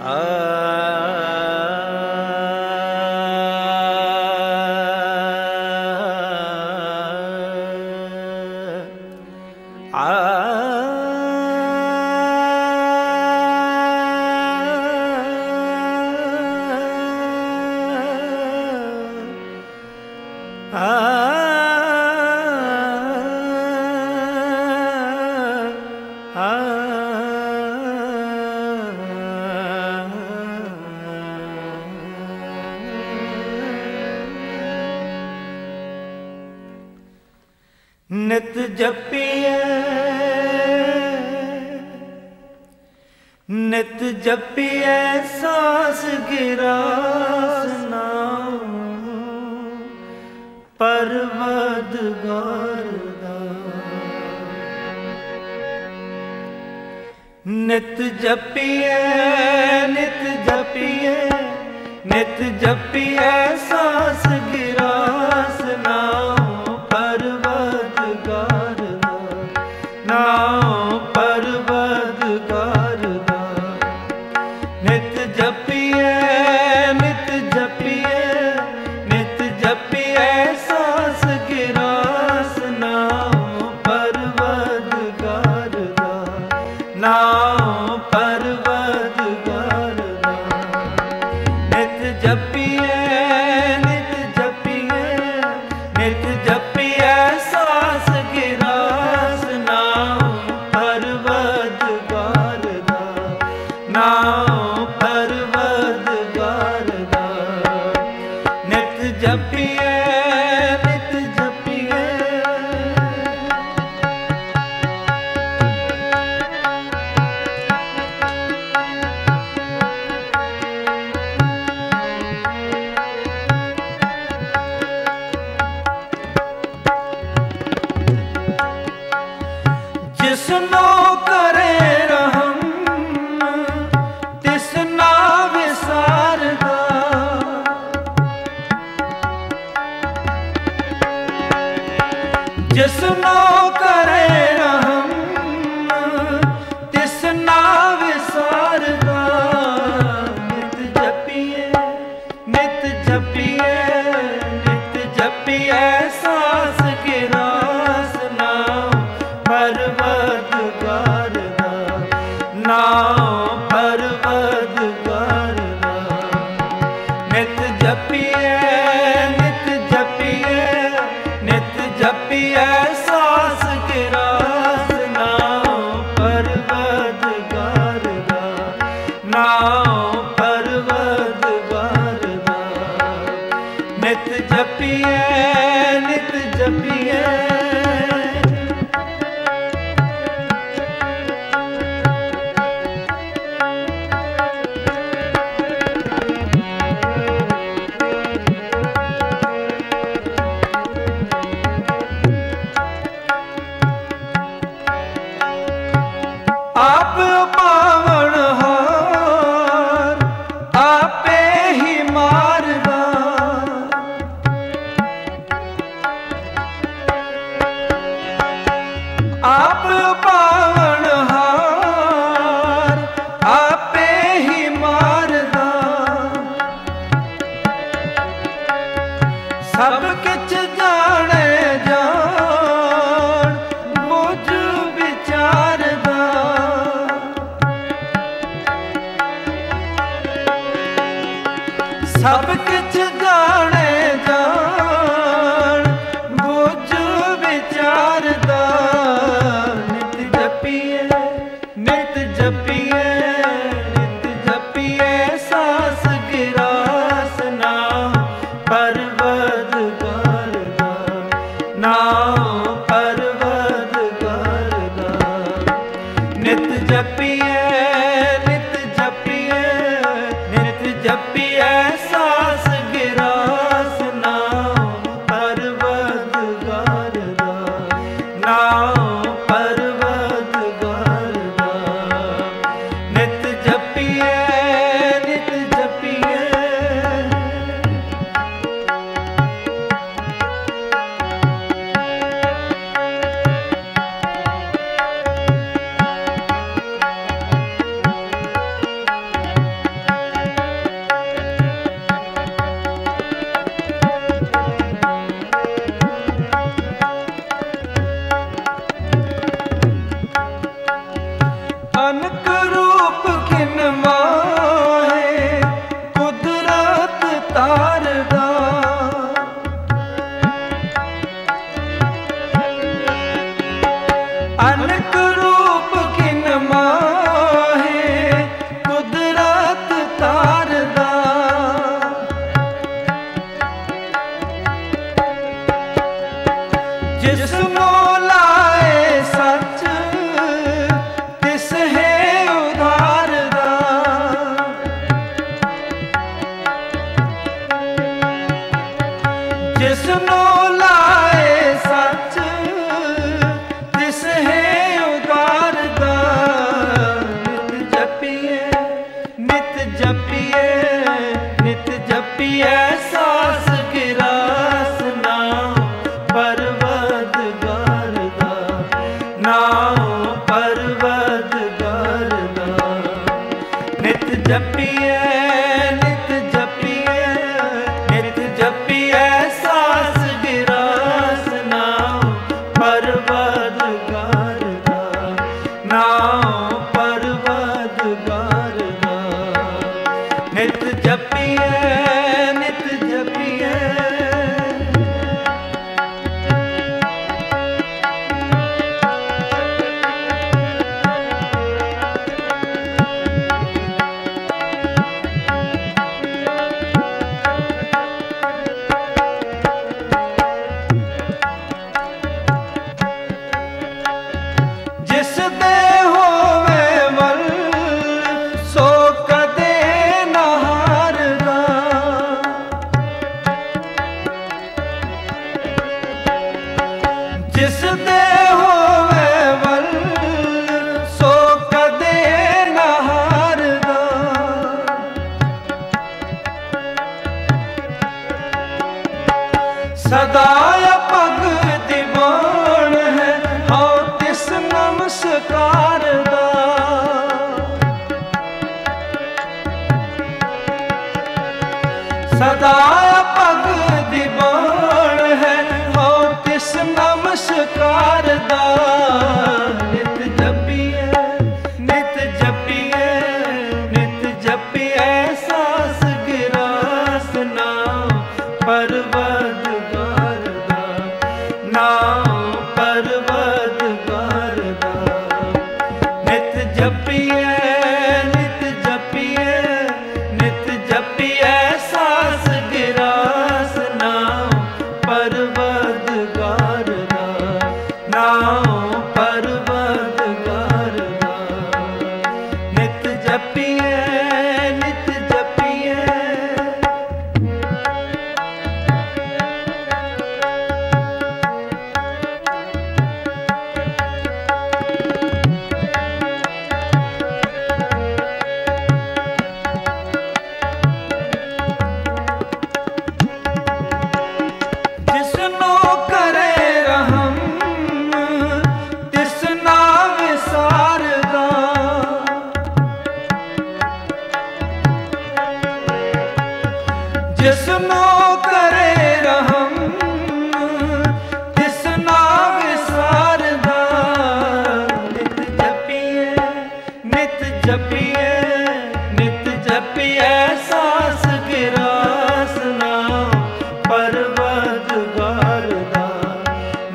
ah. ah. ah. ਜਪੀਐ। ਨਿਤ ਜਪੀਐ ਸਾਸ ਗਿਰਾਸ ਨਾਮ। ਪਰਵਦਗਾਰ ਦਾ। ਨਿਤ ਜਪੀਐ ਨਿਤ ਜਪੀਐ ਨਿਤ ਜਪੀਐ ਸਾਸ ਗਿਰਾਸ ਨਾਮ। ਪਰਵਦਗਾਰ जब ਜਿਸਨੋ ਕਰੇ ਜਿਸ ਹੋਵੇ ਵਲ ਸੋ ਕਦੇ ਨਾ ਸਦਾ ਅਪਗ ਦੀਵਾਨ ਹੈ ਹਉ ਤਿਸ ਸਦਾ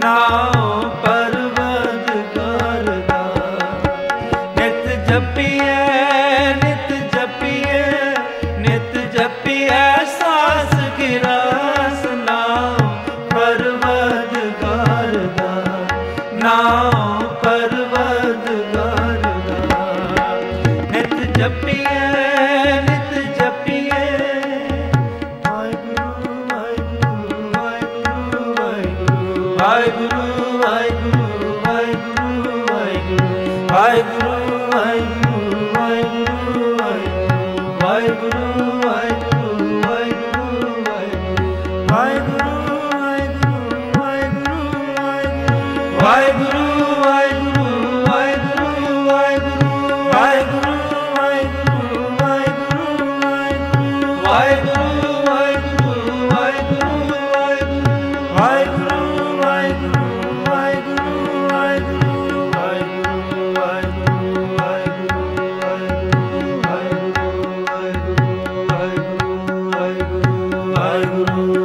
now. Guru.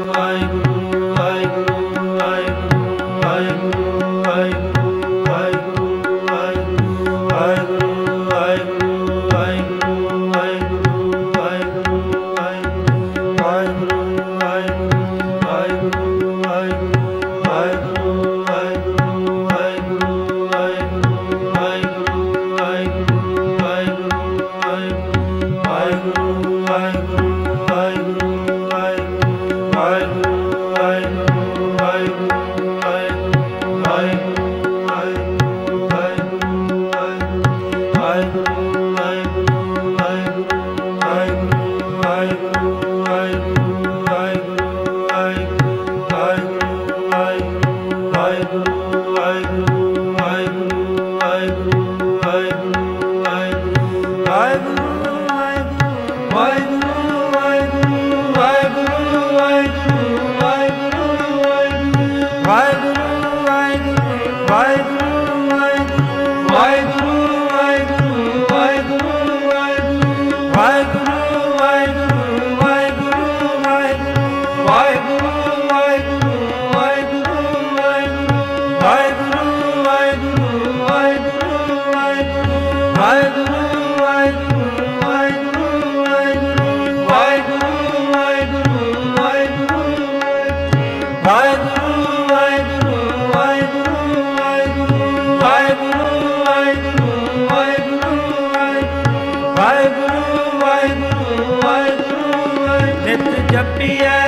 நம்பியே